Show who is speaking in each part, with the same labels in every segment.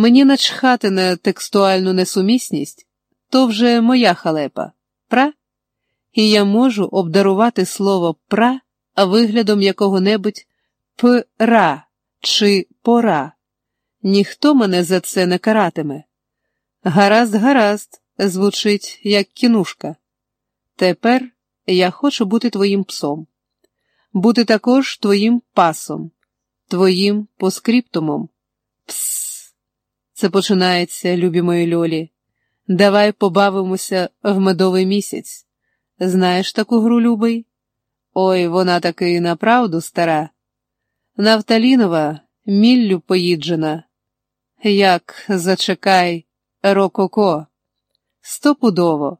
Speaker 1: Мені начхати на текстуальну несумісність, то вже моя халепа, пра? І я можу обдарувати слово пра виглядом якого-небудь пра чи пора. Ніхто мене за це не каратиме. Гаразд, гаразд, звучить як кінушка. Тепер я хочу бути твоїм псом, бути також твоїм пасом, твоїм поскриптумом. Пс. Це починається, любі мої льолі. Давай побавимося в медовий місяць. Знаєш таку гру, любий? Ой, вона таки направду стара. Нафталінова, міллю поїджена. Як зачекай, рококо, стопудово.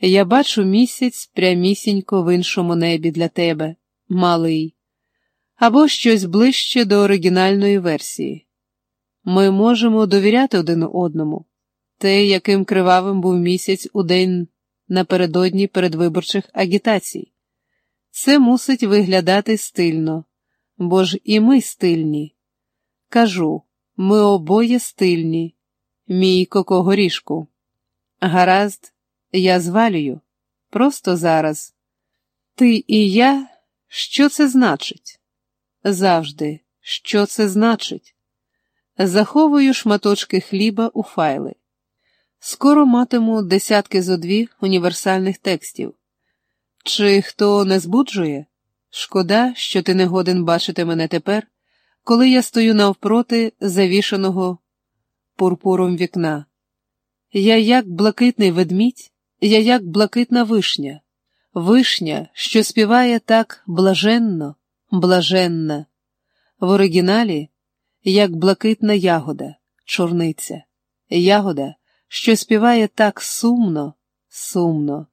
Speaker 1: Я бачу місяць прямісінько в іншому небі для тебе, малий, або щось ближче до оригінальної версії. Ми можемо довіряти один одному. Те, яким кривавим був місяць у день напередодні передвиборчих агітацій. Це мусить виглядати стильно, бо ж і ми стильні. Кажу, ми обоє стильні, мій кокогорішку. Гаразд, я звалюю, просто зараз. Ти і я, що це значить? Завжди, що це значить? Заховую шматочки хліба у файли. Скоро матиму десятки зо дві універсальних текстів. Чи хто не збуджує? Шкода, що ти не годен бачити мене тепер, коли я стою навпроти завішаного пурпуром вікна. Я як блакитний ведмідь, я як блакитна вишня, вишня, що співає так блаженно, блаженна, в оригіналі, як блакитна ягода, чорниця, ягода, що співає так сумно, сумно.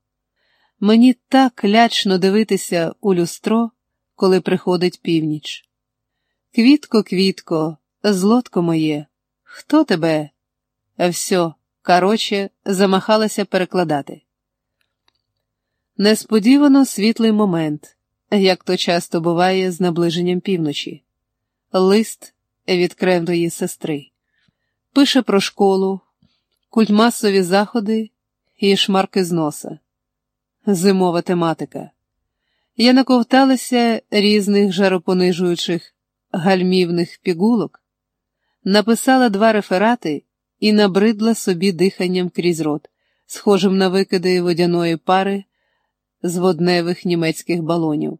Speaker 1: Мені так лячно дивитися у люстро, коли приходить північ. Квітко, квітко, злотко моє, хто тебе? Все, короче, замахалася перекладати. Несподівано світлий момент, як то часто буває з наближенням півночі. Лист від кремної сестри. Пише про школу, культмасові заходи і шмарки з носа зимова тематика. Я наковталася різних жаропонижуючих гальмівних пігулок, написала два реферати і набридла собі диханням крізь рот, схожим на викиди водяної пари з водневих німецьких балонів.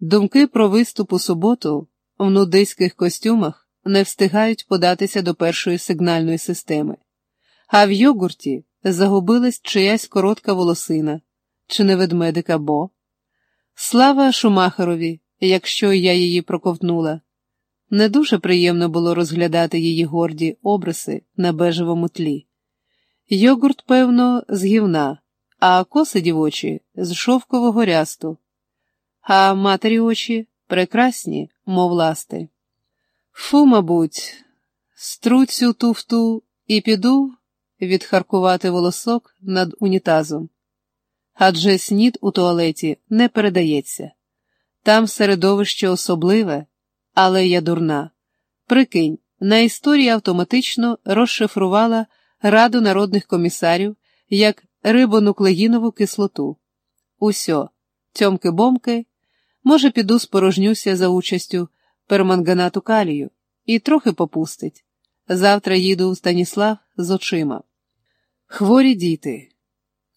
Speaker 1: Думки про виступ у суботу в нудиських костюмах не встигають податися до першої сигнальної системи, а в йогурті загубилась чиясь коротка волосина чи не ведмедика Бо? Слава Шумахерові, якщо я її проковтнула. Не дуже приємно було розглядати її горді обриси на бежевому тлі. Йогурт, певно, з гівна, а коси дівочі з шовкового рясту, а матері очі прекрасні, мов ласти. Фу, мабуть, стру цю туфту і піду відхаркувати волосок над унітазом адже снід у туалеті не передається. Там середовище особливе, але я дурна. Прикинь, на історії автоматично розшифрувала Раду народних комісарів як рибонуклеїнову кислоту. Усьо, тьомки-бомки, може, піду спорожнюся за участю перманганату калію і трохи попустить. Завтра їду у Станіслав з очима. Хворі діти.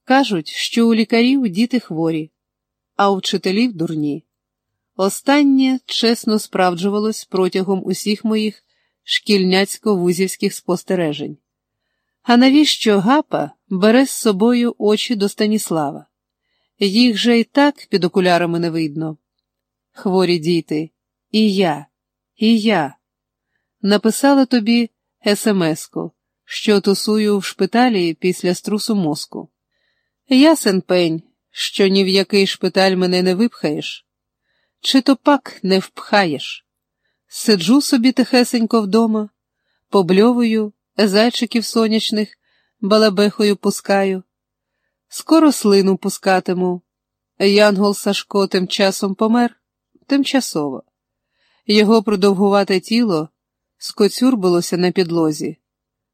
Speaker 1: Кажуть, що у лікарів діти хворі, а у вчителів дурні. Останнє чесно справджувалось протягом усіх моїх шкільняцько-вузівських спостережень. А навіщо гапа бере з собою очі до Станіслава? Їх же і так під окулярами не видно. Хворі діти, і я, і я. Написала тобі смс-ку, що тусую в шпиталі після струсу мозку. Ясен пень, що ні в який шпиталь мене не випхаєш, чи то пак не впхаєш. Сиджу собі тихесенько вдома, побльовую, зайчиків сонячних, балабехою пускаю. Скоро слину пускатиму. Янгол Сашко тим часом помер тимчасово. Його продовгувате тіло скоцюрбилося на підлозі.